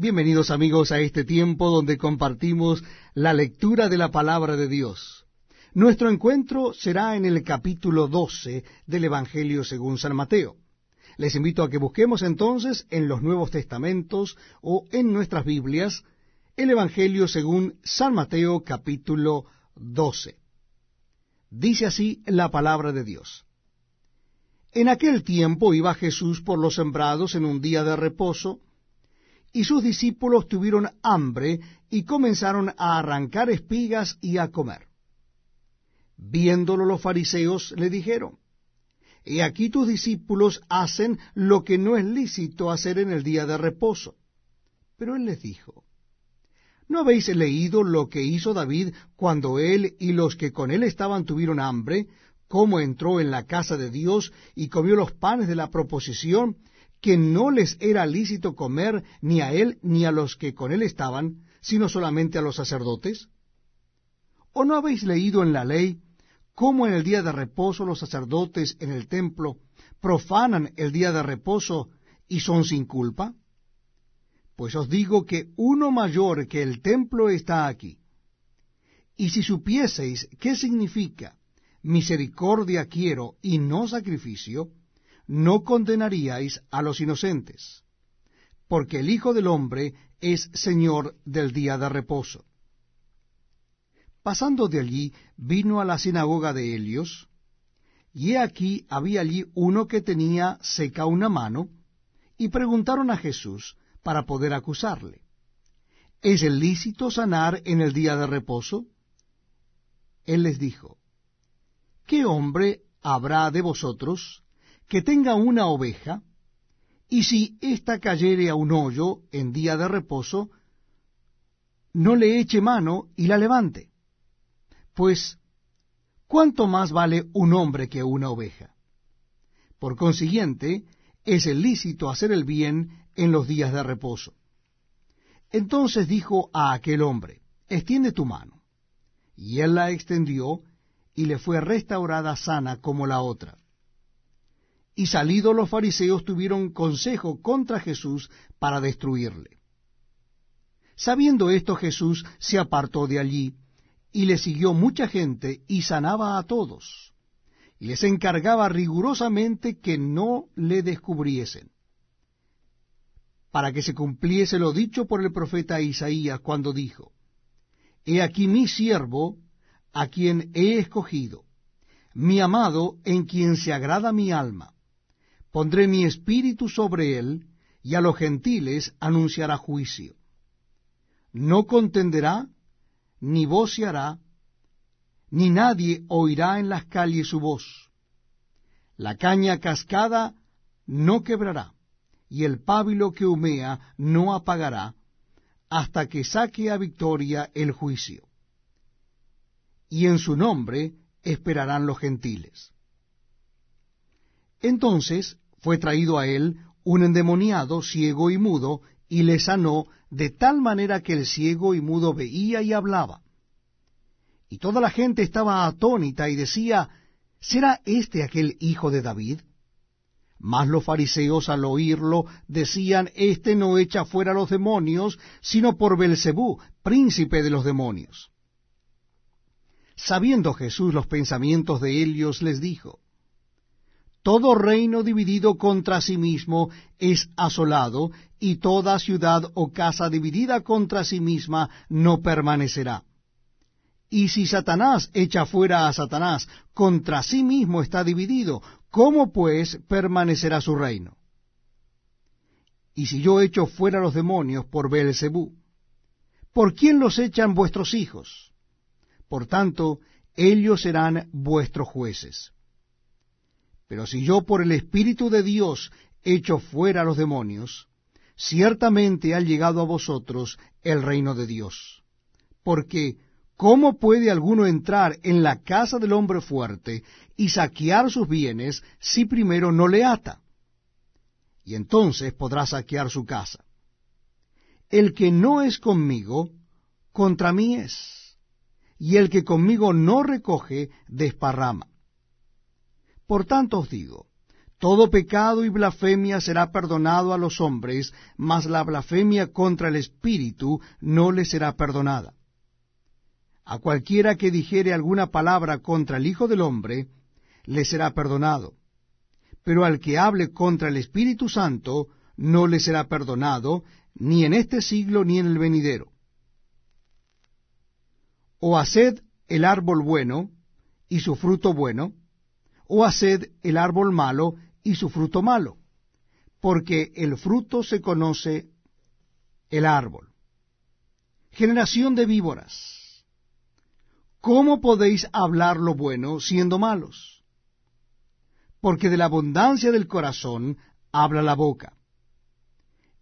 Bienvenidos amigos a este tiempo donde compartimos la lectura de la palabra de Dios. Nuestro encuentro será en el capítulo 12 del Evangelio según San Mateo. Les invito a que busquemos entonces en los Nuevos Testamentos o en nuestras Biblias el Evangelio según San Mateo capítulo 12. Dice así la palabra de Dios. En aquel tiempo iba Jesús por los sembrados en un día de reposo, y sus discípulos tuvieron hambre y comenzaron a arrancar espigas y a comer. Viéndolo los fariseos le dijeron, He aquí tus discípulos hacen lo que no es lícito hacer en el día de reposo. Pero él les dijo, ¿No habéis leído lo que hizo David cuando él y los que con él estaban tuvieron hambre, cómo entró en la casa de Dios y comió los panes de la proposición, que no les era lícito comer ni a él ni a los que con él estaban, sino solamente a los sacerdotes? ¿O no habéis leído en la ley cómo en el día de reposo los sacerdotes en el templo profanan el día de reposo y son sin culpa? Pues os digo que uno mayor que el templo está aquí. Y si supieseis qué significa misericordia quiero y no sacrificio, no condenaríais a los inocentes, porque el Hijo del Hombre es Señor del día de reposo. Pasando de allí, vino a la sinagoga de Helios, y he aquí había allí uno que tenía seca una mano, y preguntaron a Jesús para poder acusarle, ¿es el lícito sanar en el día de reposo? Él les dijo, ¿qué hombre habrá de vosotros que tenga una oveja, y si ésta cayere a un hoyo en día de reposo, no le eche mano y la levante? Pues, ¿cuánto más vale un hombre que una oveja? Por consiguiente, es lícito hacer el bien en los días de reposo. Entonces dijo a aquel hombre, extiende tu mano. Y él la extendió, y le fue restaurada sana como la otra. Y salidos los fariseos tuvieron consejo contra Jesús para destruirle. Sabiendo esto Jesús se apartó de allí, y le siguió mucha gente, y sanaba a todos, y les encargaba rigurosamente que no le descubriesen, para que se cumpliese lo dicho por el profeta Isaías cuando dijo, He aquí mi siervo, a quien he escogido, mi amado en quien se agrada mi alma. Pondré mi espíritu sobre él, y a los gentiles anunciará juicio. No contenderá, ni voceará, ni nadie oirá en las calles su voz. La caña cascada no quebrará, y el pábilo que humea no apagará, hasta que saque a victoria el juicio y en su nombre esperarán los gentiles. Entonces fue traído a él un endemoniado, ciego y mudo, y le sanó de tal manera que el ciego y mudo veía y hablaba. Y toda la gente estaba atónita y decía, ¿será este aquel hijo de David? Mas los fariseos al oírlo decían, Este no echa fuera los demonios, sino por Belcebú, príncipe de los demonios. Sabiendo Jesús los pensamientos de ellos, les dijo, Todo reino dividido contra sí mismo es asolado, y toda ciudad o casa dividida contra sí misma no permanecerá. Y si Satanás echa fuera a Satanás, contra sí mismo está dividido, ¿cómo pues permanecerá su reino? Y si yo echo fuera los demonios por Beelzebú, ¿por quién los echan vuestros hijos? Por tanto, ellos serán vuestros jueces. Pero si yo por el Espíritu de Dios echo fuera a los demonios, ciertamente ha llegado a vosotros el reino de Dios. Porque, ¿cómo puede alguno entrar en la casa del hombre fuerte y saquear sus bienes si primero no le ata? Y entonces podrá saquear su casa. El que no es conmigo, contra mí es y el que conmigo no recoge, desparrama. Por tanto os digo, Todo pecado y blasfemia será perdonado a los hombres, mas la blasfemia contra el Espíritu no le será perdonada. A cualquiera que dijere alguna palabra contra el Hijo del Hombre, le será perdonado. Pero al que hable contra el Espíritu Santo, no le será perdonado, ni en este siglo ni en el venidero. O haced el árbol bueno, y su fruto bueno, o haced el árbol malo, y su fruto malo, porque el fruto se conoce el árbol. Generación de víboras, ¿cómo podéis hablar lo bueno siendo malos? Porque de la abundancia del corazón habla la boca.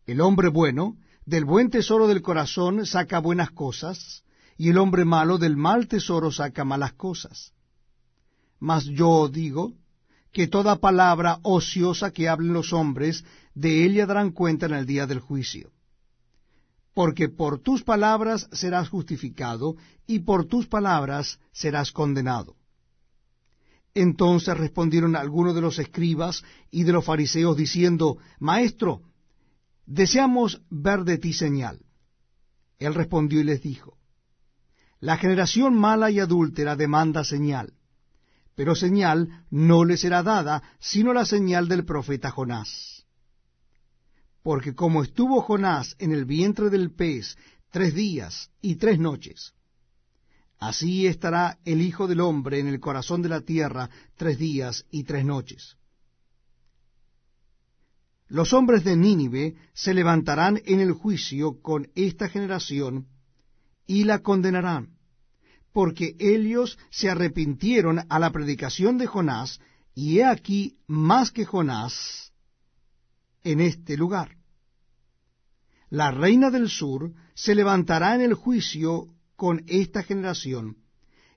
El hombre bueno, del buen tesoro del corazón saca buenas cosas, y el hombre malo del mal tesoro saca malas cosas. Mas yo digo que toda palabra ociosa que hablen los hombres, de ella darán cuenta en el día del juicio. Porque por tus palabras serás justificado, y por tus palabras serás condenado. Entonces respondieron algunos de los escribas y de los fariseos diciendo, Maestro, deseamos ver de ti señal. Él respondió y les dijo, La generación mala y adúltera demanda señal, pero señal no le será dada, sino la señal del profeta Jonás. Porque como estuvo Jonás en el vientre del pez tres días y tres noches, así estará el Hijo del Hombre en el corazón de la tierra tres días y tres noches. Los hombres de Nínive se levantarán en el juicio con esta generación y la condenarán, porque ellos se arrepintieron a la predicación de Jonás, y he aquí más que Jonás en este lugar. La reina del sur se levantará en el juicio con esta generación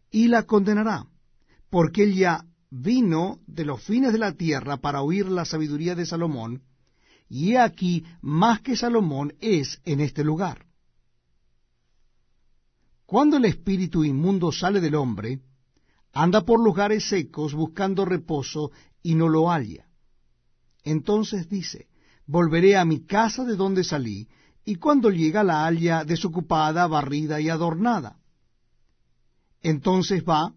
y la condenará, porque ella vino de los fines de la tierra para oír la sabiduría de Salomón, y he aquí más que Salomón es en este lugar. Cuando el espíritu inmundo sale del hombre, anda por lugares secos buscando reposo y no lo halla. Entonces dice, volveré a mi casa de donde salí, y cuando llega la halla desocupada, barrida y adornada. Entonces va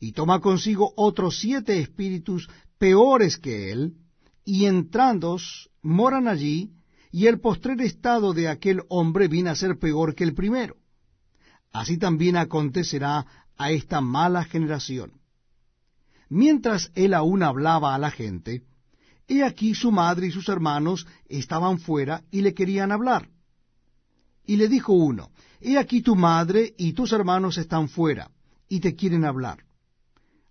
y toma consigo otros siete espíritus peores que él, y entrando moran allí, y el postrer estado de aquel hombre viene a ser peor que el primero. Así también acontecerá a esta mala generación. Mientras él aún hablaba a la gente, he aquí su madre y sus hermanos estaban fuera y le querían hablar. Y le dijo uno, He aquí tu madre y tus hermanos están fuera, y te quieren hablar.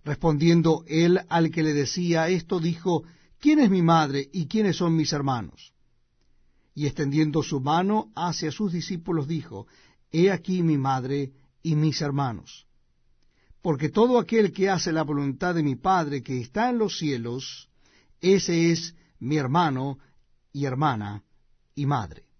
Respondiendo él al que le decía esto, dijo, ¿quién es mi madre y quiénes son mis hermanos? Y extendiendo su mano hacia sus discípulos dijo, He aquí mi madre y mis hermanos. Porque todo aquel que hace la voluntad de mi Padre que está en los cielos, ese es mi hermano y hermana y madre.